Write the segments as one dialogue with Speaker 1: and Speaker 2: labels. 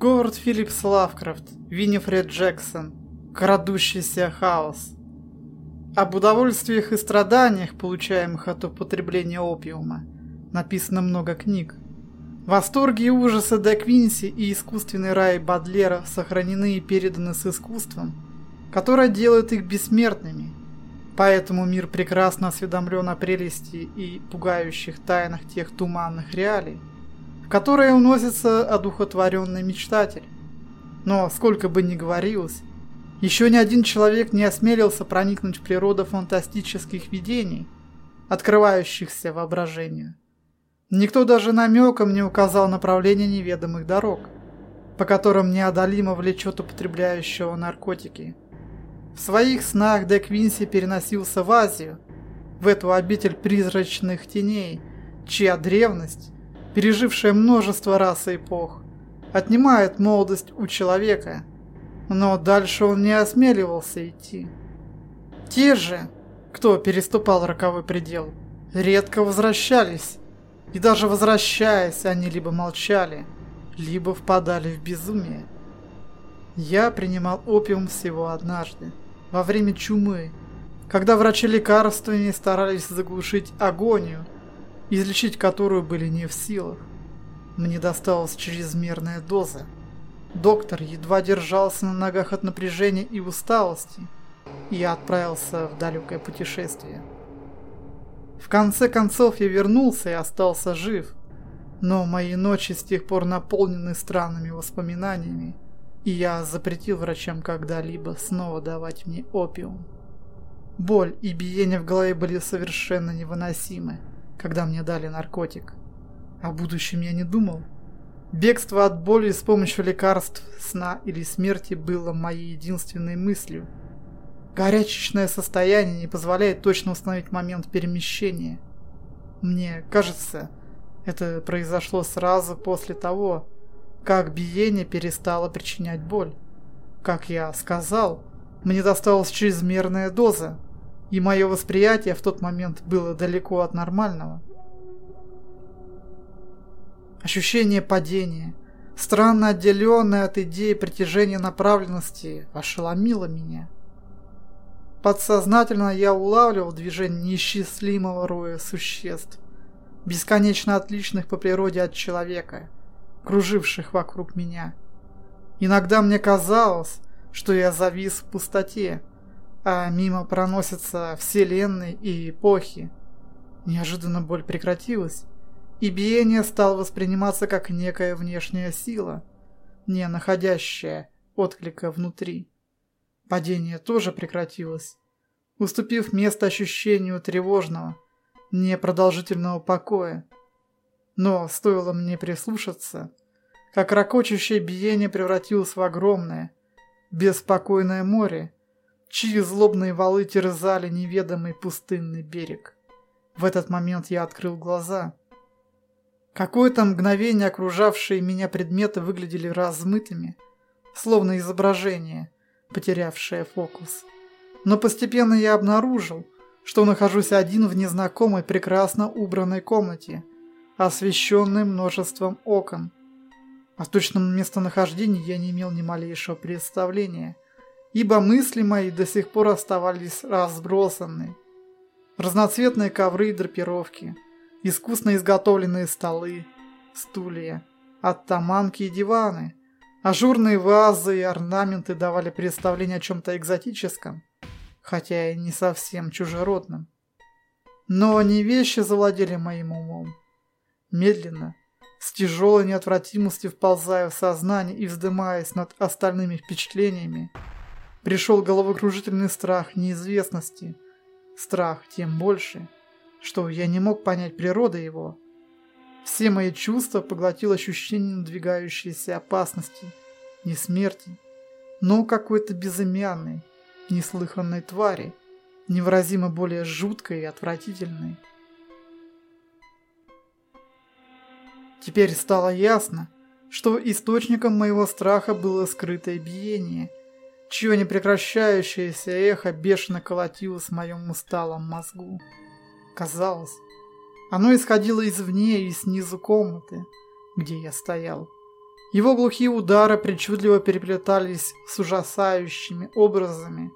Speaker 1: Говард Филлипс Лавкрафт, Виннифред Джексон, Крадущийся хаос. Об удовольствиях и страданиях, получаемых от употребления опиума, написано много книг. Восторги и ужасы Де Квинси и искусственный рай Бадлера сохранены и переданы с искусством, которое делает их бессмертными. Поэтому мир прекрасно осведомлен о прелести и пугающих тайнах тех туманных реалий, в которые уносится одухотворенный мечтатель. Но, сколько бы ни говорилось, еще ни один человек не осмелился проникнуть в природу фантастических видений, открывающихся воображению. Никто даже намеком не указал направление неведомых дорог, по которым неодолимо влечет употребляющего наркотики. В своих снах Де Квинси переносился в Азию, в эту обитель призрачных теней, чья древность, пережившая множество раз и эпох, отнимает молодость у человека, но дальше он не осмеливался идти. Те же, кто переступал роковой предел, редко возвращались, и даже возвращаясь, они либо молчали, либо впадали в безумие. Я принимал опиум всего однажды, во время чумы, когда врачи лекарствами старались заглушить агонию, излечить которую были не в силах. Мне досталась чрезмерная доза. Доктор едва держался на ногах от напряжения и усталости, я отправился в далекое путешествие. В конце концов я вернулся и остался жив. Но мои ночи с тех пор наполнены странными воспоминаниями, и я запретил врачам когда-либо снова давать мне опиум. Боль и биение в голове были совершенно невыносимы, когда мне дали наркотик. О будущем я не думал. Бегство от боли с помощью лекарств, сна или смерти было моей единственной мыслью – Горячечное состояние не позволяет точно установить момент перемещения. Мне кажется, это произошло сразу после того, как биение перестало причинять боль. Как я сказал, мне досталась чрезмерная доза, и мое восприятие в тот момент было далеко от нормального. Ощущение падения, странно отделенное от идеи притяжения направленности, ошеломило меня. Подсознательно я улавливал движение неисчислимого роя существ, бесконечно отличных по природе от человека, круживших вокруг меня. Иногда мне казалось, что я завис в пустоте, а мимо проносятся вселенные и эпохи. Неожиданно боль прекратилась, и биение стало восприниматься как некая внешняя сила, не находящая отклика внутри. Падение тоже прекратилось, уступив место ощущению тревожного, непродолжительного покоя. Но стоило мне прислушаться, как ракочущее биение превратилось в огромное, беспокойное море, чьи злобные валы терзали неведомый пустынный берег. В этот момент я открыл глаза. Какое-то мгновение окружавшие меня предметы выглядели размытыми, словно изображение – потерявшая фокус. Но постепенно я обнаружил, что нахожусь один в незнакомой прекрасно убранной комнате, освещенной множеством окон. О точном местонахождении я не имел ни малейшего представления, ибо мысли мои до сих пор оставались разбросаны. Разноцветные ковры и драпировки, искусно изготовленные столы, стулья, оттаманки и диваны – Ажурные вазы и орнаменты давали представление о чем-то экзотическом, хотя и не совсем чужеродном. Но они вещи завладели моим умом. Медленно, с тяжелой неотвратимостью вползая в сознание и вздымаясь над остальными впечатлениями, пришел головокружительный страх неизвестности. Страх тем больше, что я не мог понять природы его – все мои чувства поглотил ощущение надвигающейся опасности, не смерти, но какой-то безымянной, неслыханной твари, невыразимо более жуткой и отвратительной. Теперь стало ясно, что источником моего страха было скрытое биение, чье непрекращающееся эхо бешено колотилось в моем усталом мозгу. Казалось, оно исходило извне и снизу комнаты, где я стоял. Его глухие удары причудливо переплетались с ужасающими образами.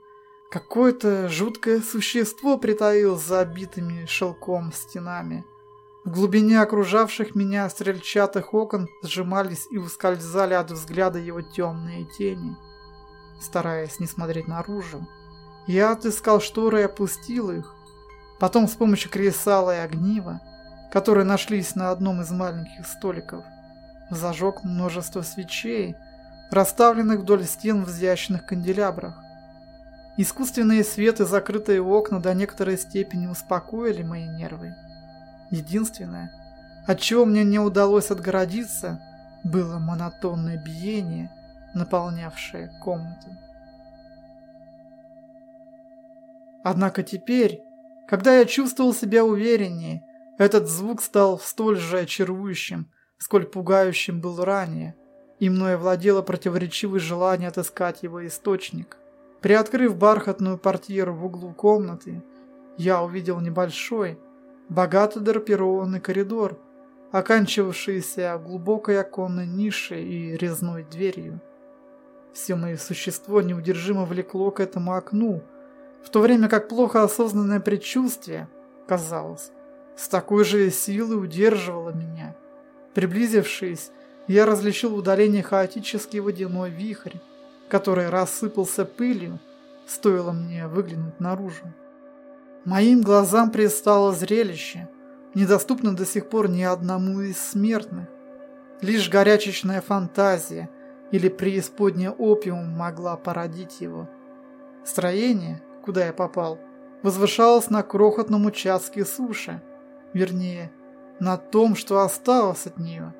Speaker 1: Какое-то жуткое существо притаилось за обитыми шелком стенами. В глубине окружавших меня стрельчатых окон сжимались и ускользали от взгляда его темные тени. Стараясь не смотреть наружу, я отыскал шторы и опустил их. Потом с помощью кресала и огнива, которые нашлись на одном из маленьких столиков, зажег множество свечей, расставленных вдоль стен в изящных канделябрах. Искусственные свет и закрытые окна до некоторой степени успокоили мои нервы. Единственное, от чего мне не удалось отгородиться, было монотонное биение, наполнявшее комнату. Однако теперь, когда я чувствовал себя увереннее, этот звук стал столь же очарующим, сколь пугающим был ранее, и мной владело противоречивое желание отыскать его источник. Приоткрыв бархатную портьеру в углу комнаты, я увидел небольшой, богато драпированный коридор, оканчивавшийся глубокой оконной нишей и резной дверью. Все мое существо неудержимо влекло к этому окну, в то время как плохо осознанное предчувствие, казалось, с такой же силой удерживало меня. Приблизившись, я различил в удалении хаотический водяной вихрь, который рассыпался пылью, стоило мне выглянуть наружу. Моим глазам предстало зрелище, недоступное до сих пор ни одному из смертных. Лишь горячечная фантазия или преисподняя опиум могла породить его. Строение, куда я попал, возвышалось на крохотном участке суши, вернее, на том, что осталось от нее.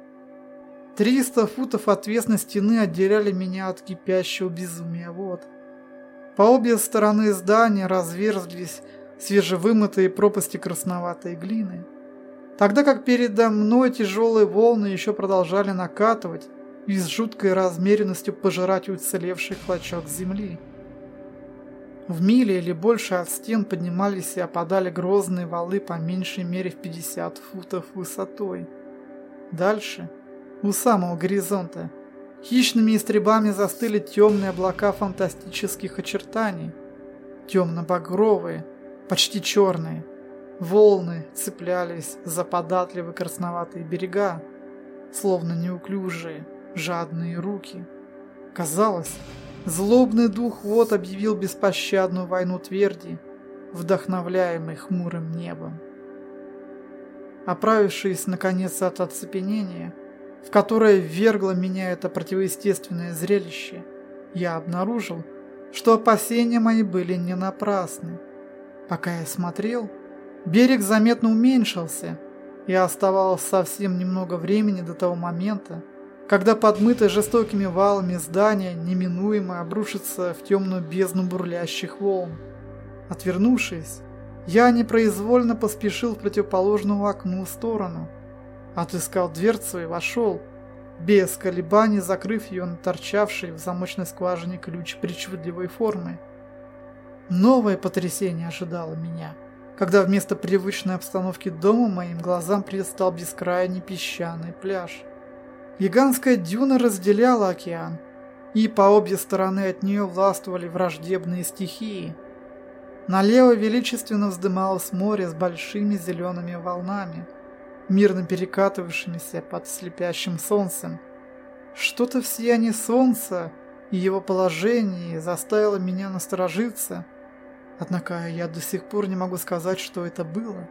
Speaker 1: Триста футов отвесной стены отделяли меня от кипящего безумия вод. По обе стороны здания разверзлись свежевымытые пропасти красноватой глины. Тогда как передо мной тяжелые волны еще продолжали накатывать и с жуткой размеренностью пожирать уцелевший клочок земли. В миле или больше от стен поднимались и опадали грозные валы по меньшей мере в 50 футов высотой. Дальше, у самого горизонта, хищными истребами застыли темные облака фантастических очертаний. Темно-багровые, почти черные. Волны цеплялись за податливые красноватые берега, словно неуклюжие, жадные руки. Казалось, Злобный дух вот объявил беспощадную войну тверди, вдохновляемый хмурым небом. Оправившись, наконец, от оцепенения, в которое ввергло меня это противоестественное зрелище, я обнаружил, что опасения мои были не напрасны. Пока я смотрел, берег заметно уменьшился, и оставалось совсем немного времени до того момента, когда подмытое жестокими валами здание неминуемо обрушится в темную бездну бурлящих волн. Отвернувшись, я непроизвольно поспешил в противоположную окну сторону. Отыскал дверцу и вошел, без колебаний закрыв ее на торчавший в замочной скважине ключ причудливой формы. Новое потрясение ожидало меня, когда вместо привычной обстановки дома моим глазам предстал бескрайний песчаный пляж. Гигантская дюна разделяла океан, и по обе стороны от нее властвовали враждебные стихии. Налево величественно вздымалось море с большими зелеными волнами, мирно перекатывавшимися под слепящим солнцем. Что-то в сиянии солнца и его положении заставило меня насторожиться, однако я до сих пор не могу сказать, что это было.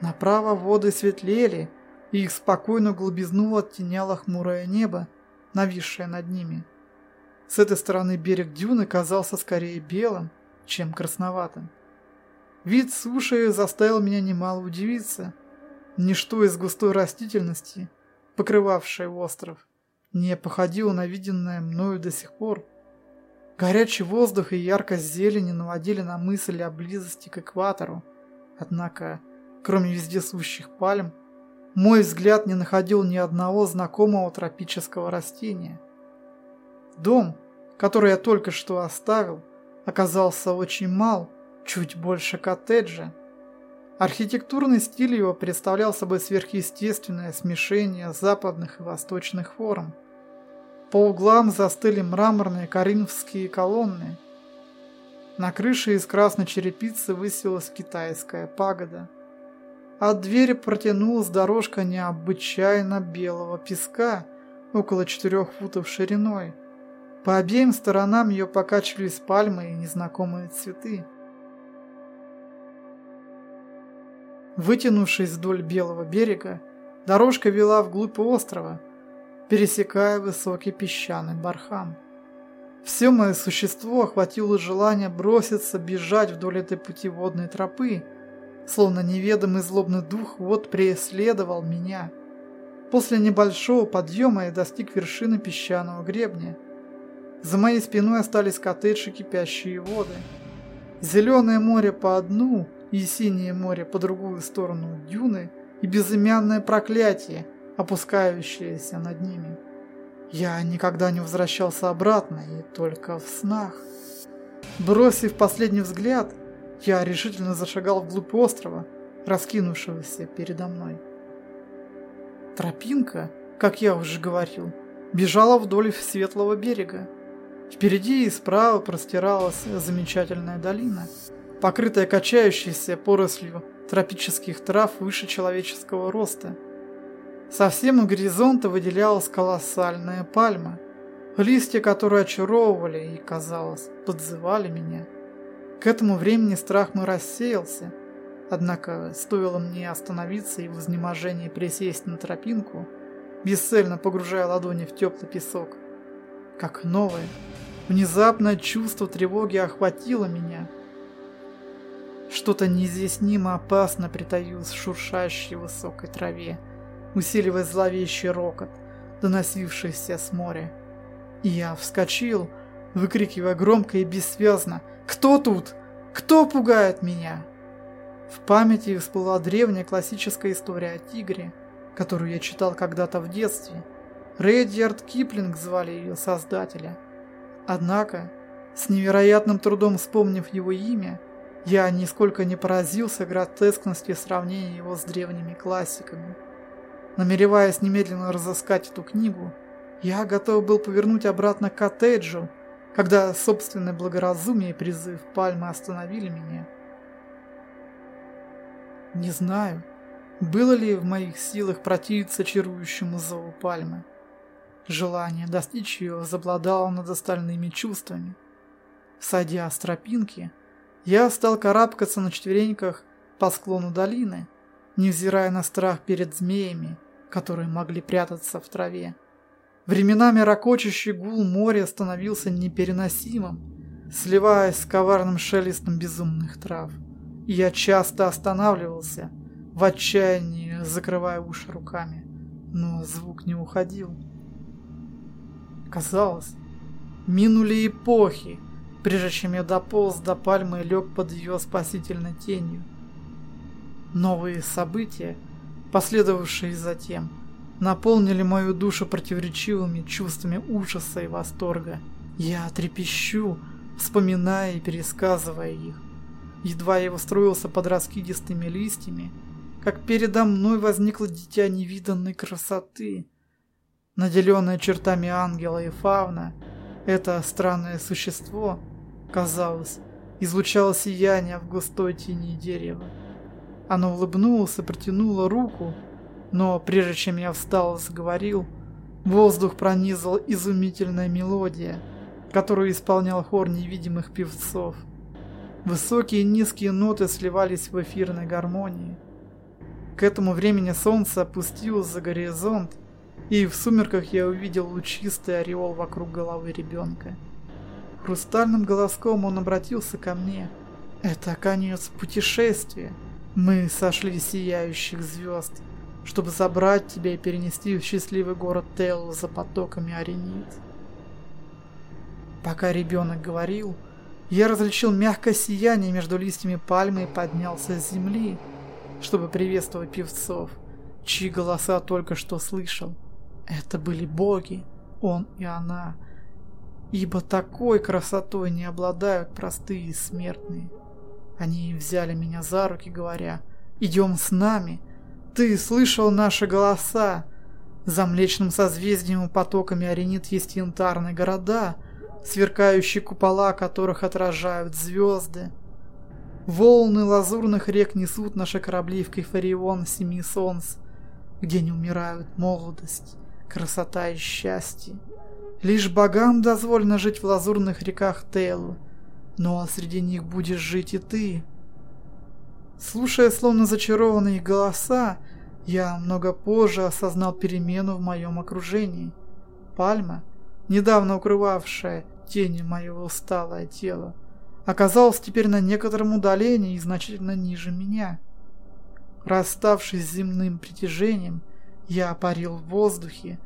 Speaker 1: Направо воды светлели, и их спокойную глубизну оттеняло хмурое небо, нависшее над ними. С этой стороны берег дюны казался скорее белым, чем красноватым. Вид суши заставил меня немало удивиться. Ничто из густой растительности, покрывавшей остров, не походило на виденное мною до сих пор. Горячий воздух и яркость зелени наводили на мысль о близости к экватору. Однако, кроме вездесущих пальм, мой взгляд не находил ни одного знакомого тропического растения. Дом, который я только что оставил, оказался очень мал, чуть больше коттеджа. Архитектурный стиль его представлял собой сверхъестественное смешение западных и восточных форм. По углам застыли мраморные коринфские колонны. На крыше из красной черепицы высилась китайская пагода. От двери протянулась дорожка необычайно белого песка, около четырех футов шириной. По обеим сторонам ее покачивались пальмы и незнакомые цветы. Вытянувшись вдоль белого берега, дорожка вела вглубь острова, пересекая высокий песчаный бархан. Все мое существо охватило желание броситься бежать вдоль этой путеводной тропы, словно неведомый злобный дух вот преследовал меня. После небольшого подъема я достиг вершины песчаного гребня. За моей спиной остались коттеджи кипящие воды. Зеленое море по одну и синее море по другую сторону дюны и безымянное проклятие, опускающееся над ними. Я никогда не возвращался обратно и только в снах. Бросив последний взгляд, я решительно зашагал вглубь острова, раскинувшегося передо мной. Тропинка, как я уже говорил, бежала вдоль светлого берега. Впереди и справа простиралась замечательная долина – покрытая качающейся порослью тропических трав выше человеческого роста. Совсем у горизонта выделялась колоссальная пальма, листья которой очаровывали и, казалось, подзывали меня. К этому времени страх мой рассеялся, однако стоило мне остановиться и в изнеможении присесть на тропинку, бесцельно погружая ладони в теплый песок, как новое, внезапное чувство тревоги охватило меня – что-то неизъяснимо опасно притаилось в шуршащей высокой траве, усиливая зловещий рокот, доносившийся с моря. И я вскочил, выкрикивая громко и бессвязно «Кто тут? Кто пугает меня?» В памяти всплыла древняя классическая история о тигре, которую я читал когда-то в детстве. Рэдьярд Киплинг звали ее создателя. Однако, с невероятным трудом вспомнив его имя, я нисколько не поразился гротескности сравнения его с древними классиками. Намереваясь немедленно разыскать эту книгу, я готов был повернуть обратно к коттеджу, когда собственное благоразумие и призыв пальмы остановили меня. Не знаю, было ли в моих силах противиться чарующему зову пальмы. Желание достичь ее возобладало над остальными чувствами. Сойдя с тропинки, я стал карабкаться на четвереньках по склону долины, невзирая на страх перед змеями, которые могли прятаться в траве. Временами ракочущий гул моря становился непереносимым, сливаясь с коварным шелестом безумных трав. Я часто останавливался, в отчаянии закрывая уши руками, но звук не уходил. Казалось, минули эпохи, прежде чем я дополз до пальмы и лег под ее спасительной тенью. Новые события, последовавшие затем, наполнили мою душу противоречивыми чувствами ужаса и восторга. Я трепещу, вспоминая и пересказывая их. Едва я устроился под раскидистыми листьями, как передо мной возникло дитя невиданной красоты. Наделенное чертами ангела и фавна, это странное существо, казалось, излучало сияние в густой тени дерева. Оно улыбнулось и протянуло руку, но прежде чем я встал и заговорил, воздух пронизал изумительная мелодия, которую исполнял хор невидимых певцов. Высокие и низкие ноты сливались в эфирной гармонии. К этому времени солнце опустилось за горизонт, и в сумерках я увидел лучистый ореол вокруг головы ребенка. Хрустальным голоском он обратился ко мне. «Это конец путешествия. Мы сошли с сияющих звезд, чтобы забрать тебя и перенести в счастливый город Теллу за потоками Аренит». Пока ребенок говорил, я различил мягкое сияние между листьями пальмы и поднялся с земли, чтобы приветствовать певцов, чьи голоса только что слышал. Это были боги, он и она, ибо такой красотой не обладают простые смертные. Они взяли меня за руки, говоря, «Идем с нами, ты слышал наши голоса, За Млечным созвездием и потоками оренит есть янтарные города, сверкающие купола которых отражают звезды. Волны лазурных рек несут наши корабли в Кайфарион семи солнц, где не умирают молодость, красота и счастье. Лишь богам дозволено жить в лазурных реках Тейлу, но среди них будешь жить и ты. Слушая словно зачарованные голоса, я много позже осознал перемену в моем окружении. Пальма, недавно укрывавшая тени моего усталое тело, оказалась теперь на некотором удалении и значительно ниже меня. Расставшись с земным притяжением, я парил в воздухе,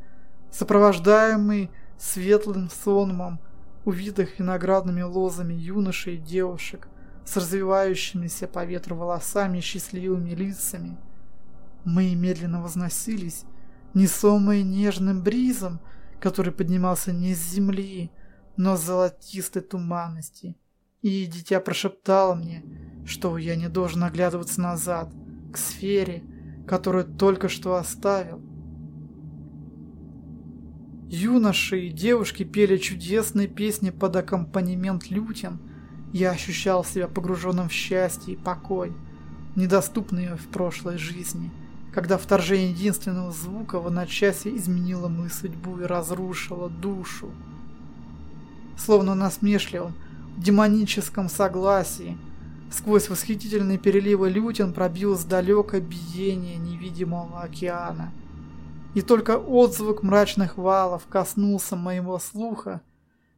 Speaker 1: сопровождаемый светлым сонмом, увитых виноградными лозами юношей и девушек с развивающимися по ветру волосами и счастливыми лицами. Мы медленно возносились, несомые нежным бризом, который поднимался не с земли, но с золотистой туманности. И дитя прошептало мне, что я не должен оглядываться назад, к сфере, которую только что оставил. Юноши и девушки пели чудесные песни под аккомпанемент лютен. Я ощущал себя погруженным в счастье и покой, недоступные в прошлой жизни, когда вторжение единственного звука в одночасье изменило мою судьбу и разрушило душу. Словно насмешливым, демоническом согласии, сквозь восхитительные переливы лютен пробилось далекое биение невидимого океана – и только отзвук мрачных валов коснулся моего слуха,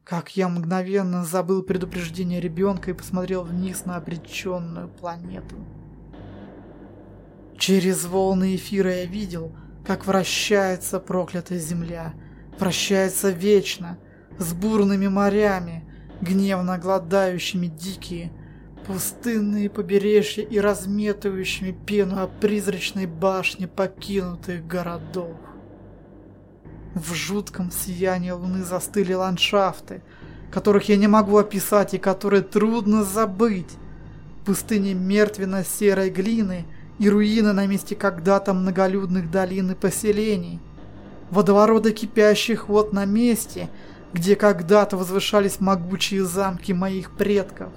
Speaker 1: как я мгновенно забыл предупреждение ребенка и посмотрел вниз на обреченную планету. Через волны эфира я видел, как вращается проклятая земля, вращается вечно, с бурными морями, гневно гладающими дикие, пустынные побережья и разметывающими пену о призрачной башне покинутых городов. В жутком сиянии луны застыли ландшафты, которых я не могу описать и которые трудно забыть. Пустыни мертвенно-серой глины и руины на месте когда-то многолюдных долин и поселений. Водовороты кипящих вод на месте, где когда-то возвышались могучие замки моих предков.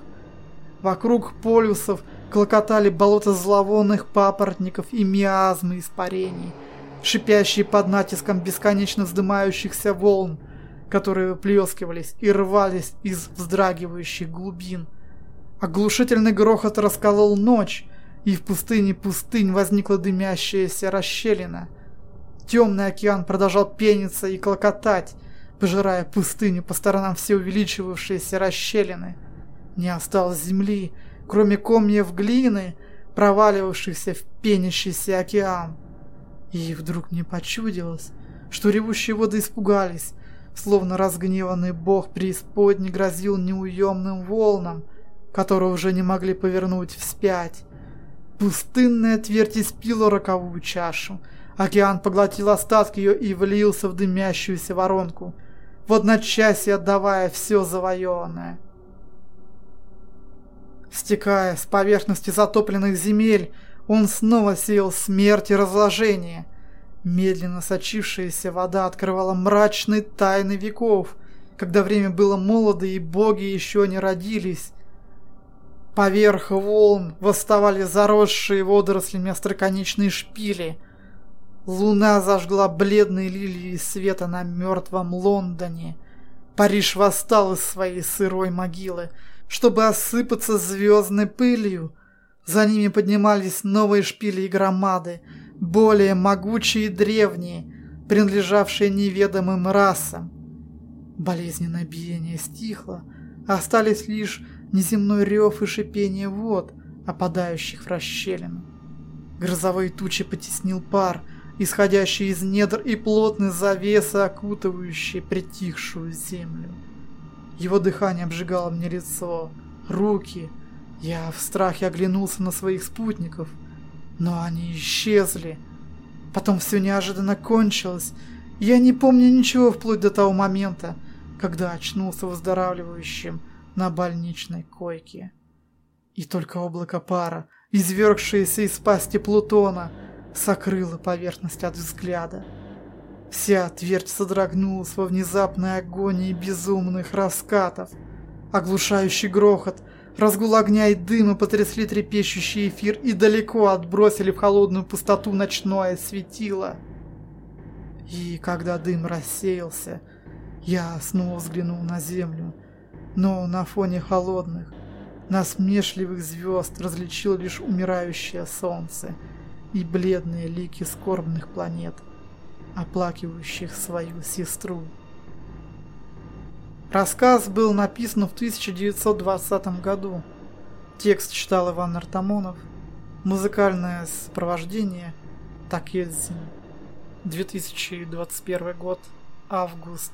Speaker 1: Вокруг полюсов клокотали болота зловонных папоротников и миазмы испарений, шипящие под натиском бесконечно вздымающихся волн, которые выплескивались и рвались из вздрагивающих глубин. Оглушительный грохот расколол ночь, и в пустыне пустынь возникла дымящаяся расщелина. Темный океан продолжал пениться и клокотать, пожирая пустыню по сторонам все увеличивавшиеся расщелины. Не осталось земли, кроме комьев глины, проваливавшихся в пенящийся океан. И вдруг мне почудилось, что ревущие воды испугались, словно разгневанный бог преисподней грозил неуемным волнам, которые уже не могли повернуть вспять. Пустынная твердь испила роковую чашу. Океан поглотил остатки ее и влился в дымящуюся воронку, в одночасье отдавая все завоеванное. Стекая с поверхности затопленных земель, он снова сеял смерть и разложение. Медленно сочившаяся вода открывала мрачные тайны веков, когда время было молодо и боги еще не родились. Поверх волн восставали заросшие водорослями остроконечные шпили. Луна зажгла бледные лилии света на мертвом Лондоне. Париж восстал из своей сырой могилы, чтобы осыпаться звездной пылью. За ними поднимались новые шпили и громады, более могучие и древние, принадлежавшие неведомым расам. Болезненное биение стихло, остались лишь неземной рев и шипение вод, опадающих в расщелину. Грозовые тучи потеснил пар, исходящий из недр и плотной завесы, окутывающей притихшую землю. Его дыхание обжигало мне лицо, руки, я в страхе оглянулся на своих спутников, но они исчезли. Потом все неожиданно кончилось. Я не помню ничего вплоть до того момента, когда очнулся выздоравливающим на больничной койке. И только облако пара, извергшееся из пасти Плутона, сокрыло поверхность от взгляда. Вся твердь содрогнулась во внезапной агонии безумных раскатов. Оглушающий грохот, разгул огня и дыма потрясли трепещущий эфир и далеко отбросили в холодную пустоту ночное светило. И когда дым рассеялся, я снова взглянул на землю, но на фоне холодных, насмешливых звезд различил лишь умирающее солнце и бледные лики скорбных планет оплакивающих свою сестру. Рассказ был написан в 1920 году. Текст читал Иван Артамонов. Музыкальное сопровождение Такельзин. 2021 год. Август.